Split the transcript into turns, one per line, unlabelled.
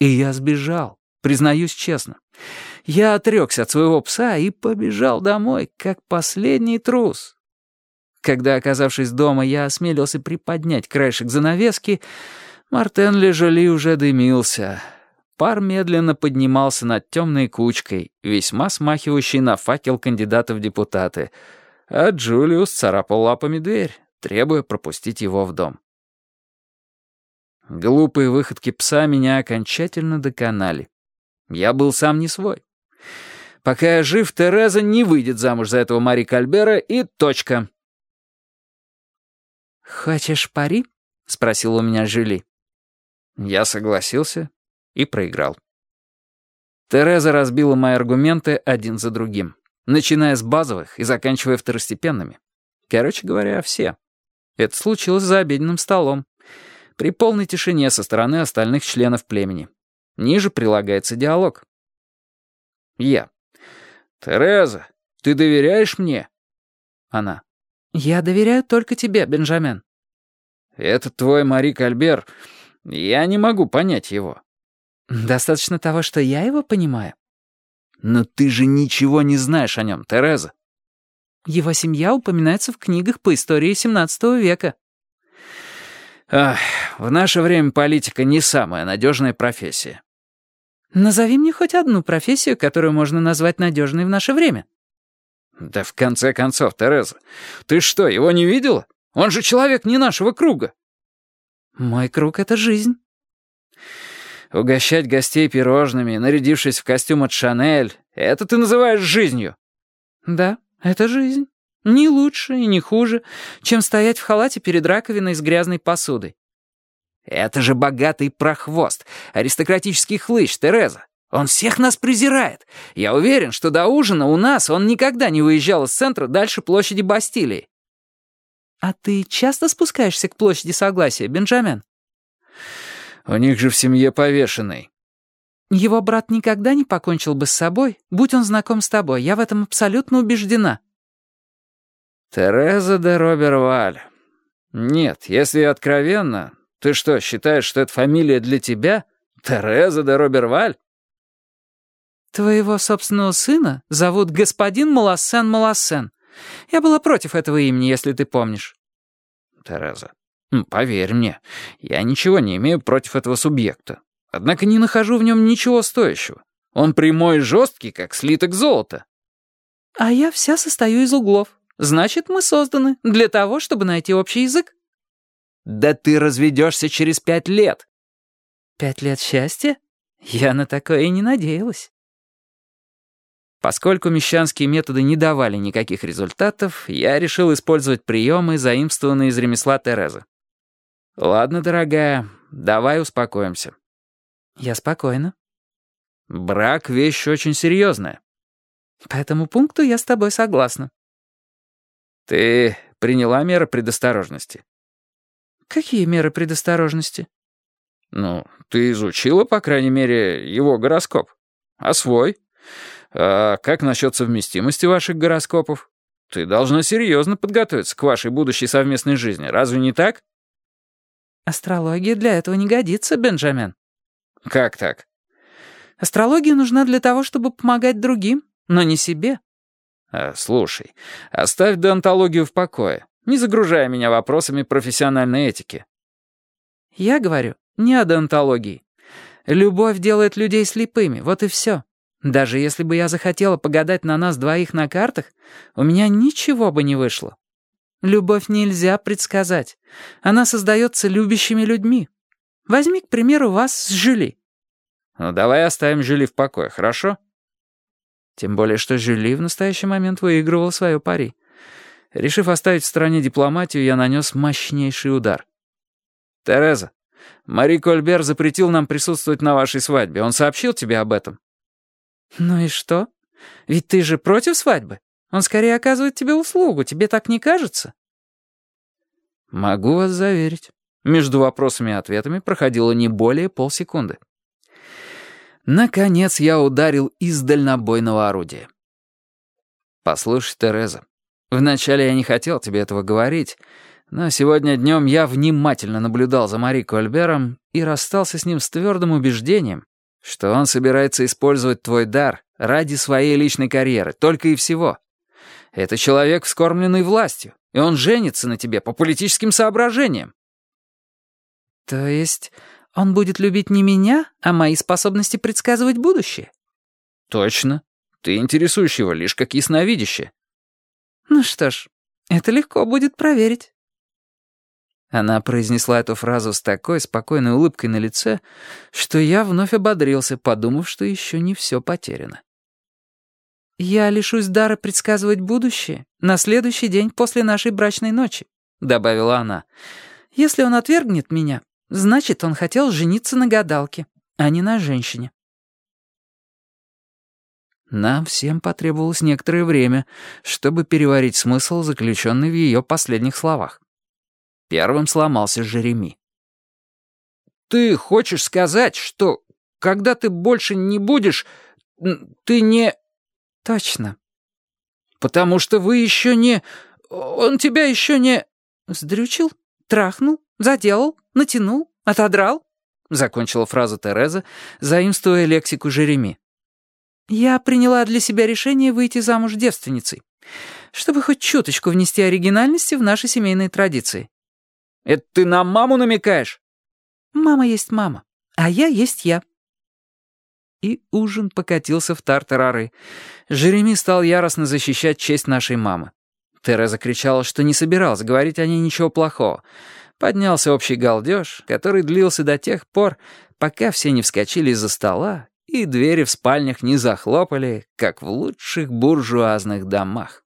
И я сбежал, признаюсь честно. Я отрекся от своего пса и побежал домой, как последний трус. Когда, оказавшись дома, я осмелился приподнять краешек занавески, Мартен Лежоли уже дымился. Пар медленно поднимался над темной кучкой, весьма смахивающей на факел кандидата в депутаты, а Джулиус царапал лапами дверь, требуя пропустить его в дом. Глупые выходки пса меня окончательно доконали. Я был сам не свой. Пока я жив, Тереза не выйдет замуж за этого Мари Кальбера и точка. «Хочешь пари?» — спросил у меня Жюли. Я согласился и проиграл. Тереза разбила мои аргументы один за другим, начиная с базовых и заканчивая второстепенными. Короче говоря, все. Это случилось за обеденным столом, при полной тишине со стороны остальных членов племени. Ниже прилагается диалог. Я. «Тереза, ты доверяешь мне?» Она. «Я доверяю только тебе, Бенджамен». «Этот твой Мари Кальбер, я не могу понять его». «Достаточно того, что я его понимаю». «Но ты же ничего не знаешь о нем, Тереза». «Его семья упоминается в книгах по истории XVII века». Ах, в наше время политика не самая надежная профессия. Назови мне хоть одну профессию, которую можно назвать надежной в наше время. Да в конце концов, Тереза, ты что, его не видела? Он же человек не нашего круга. Мой круг — это жизнь. Угощать гостей пирожными, нарядившись в костюм от Шанель, это ты называешь жизнью? Да, это жизнь. Не лучше и не хуже, чем стоять в халате перед раковиной с грязной посудой. Это же богатый прохвост, аристократический хлыщ, Тереза. Он всех нас презирает. Я уверен, что до ужина у нас он никогда не выезжал из центра дальше площади Бастилии. А ты часто спускаешься к площади Согласия, Бенджамен? У них же в семье повешенный. Его брат никогда не покончил бы с собой, будь он знаком с тобой. Я в этом абсолютно убеждена. Тереза де Роберваль. Нет, если откровенно, ты что, считаешь, что эта фамилия для тебя? Тереза де Роберваль? Твоего собственного сына зовут господин Малассен Малассен. Я была против этого имени, если ты помнишь. Тереза, поверь мне, я ничего не имею против этого субъекта. Однако не нахожу в нем ничего стоящего. Он прямой и жесткий, как слиток золота. А я вся состою из углов. Значит, мы созданы для того, чтобы найти общий язык. Да ты разведешься через пять лет. Пять лет счастья? Я на такое и не надеялась. Поскольку мещанские методы не давали никаких результатов, я решил использовать приемы, заимствованные из ремесла Терезы. «Ладно, дорогая, давай успокоимся». «Я спокойна». «Брак — вещь очень серьезная». «По этому пункту я с тобой согласна». «Ты приняла меры предосторожности?» «Какие меры предосторожности?» «Ну, ты изучила, по крайней мере, его гороскоп. А свой? А как насчет совместимости ваших гороскопов? Ты должна серьезно подготовиться к вашей будущей совместной жизни, разве не так?» «Астрология для этого не годится, Бенджамин». «Как так?» «Астрология нужна для того, чтобы помогать другим, но не себе». А, «Слушай, оставь деонтологию в покое, не загружая меня вопросами профессиональной этики». «Я говорю не о деонтологии. Любовь делает людей слепыми, вот и все. Даже если бы я захотела погадать на нас двоих на картах, у меня ничего бы не вышло. Любовь нельзя предсказать. Она создается любящими людьми. Возьми, к примеру, вас с Жюли». «Ну, давай оставим Жюли в покое, хорошо?» Тем более, что Жюли в настоящий момент выигрывал свое пари. Решив оставить в стороне дипломатию, я нанес мощнейший удар. «Тереза, Мари Кольбер запретил нам присутствовать на вашей свадьбе. Он сообщил тебе об этом?» «Ну и что? Ведь ты же против свадьбы. Он скорее оказывает тебе услугу, тебе так не кажется?» «Могу вас заверить. Между вопросами и ответами проходило не более полсекунды. Наконец я ударил из дальнобойного орудия. «Послушай, Тереза, вначале я не хотел тебе этого говорить, Но сегодня днем я внимательно наблюдал за Мари Кольбером и расстался с ним с твердым убеждением, что он собирается использовать твой дар ради своей личной карьеры, только и всего. Это человек, вскормленный властью, и он женится на тебе по политическим соображениям.
То есть он будет любить не меня, а мои способности предсказывать будущее?
Точно. Ты интересуешь его лишь как ясновидящее.
Ну что ж, это легко будет проверить.
Она произнесла эту фразу с такой спокойной улыбкой на лице, что я вновь ободрился, подумав, что еще не все потеряно.
«Я лишусь дара предсказывать будущее на следующий день после нашей брачной ночи», — добавила она. «Если он отвергнет меня, значит, он хотел жениться на гадалке, а не на женщине».
Нам всем потребовалось некоторое время, чтобы переварить смысл, заключенный в ее последних словах. Первым сломался Жереми. «Ты хочешь сказать, что когда ты больше не будешь, ты не...»
«Точно».
«Потому что вы еще не... Он тебя еще не...»
«Сдрючил, трахнул, заделал, натянул, отодрал», — закончила фразу Тереза, заимствуя лексику Жереми. «Я приняла для себя решение выйти замуж девственницей, чтобы хоть чуточку внести оригинальности в наши семейные традиции.
Это ты на маму намекаешь?»
«Мама есть мама, а я есть я».
И ужин покатился в тартарары. Жереми стал яростно защищать честь нашей мамы. Тереза кричала, что не собиралась говорить о ней ничего плохого. Поднялся общий галдеж, который длился до тех пор, пока все не вскочили из-за стола и двери в спальнях не захлопали, как в лучших буржуазных домах.